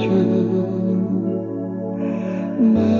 true. My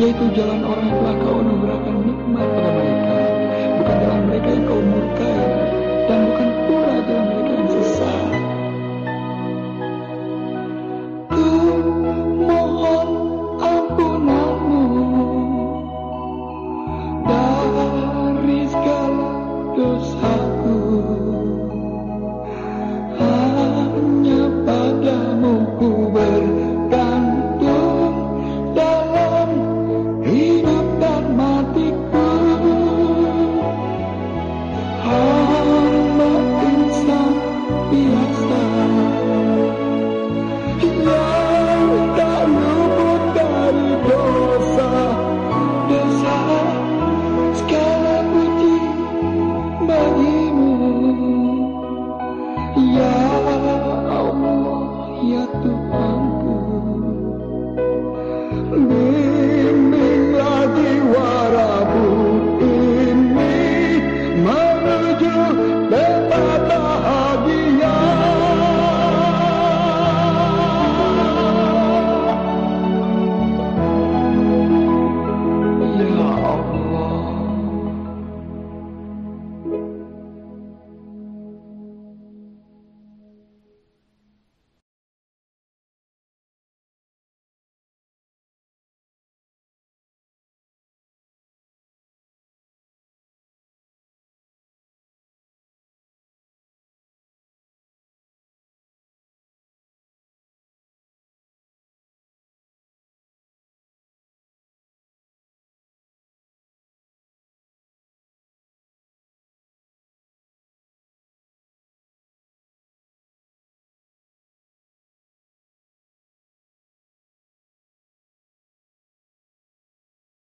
yaitu jalan orang yang telah kau anugerahkan nikmat perdamaian.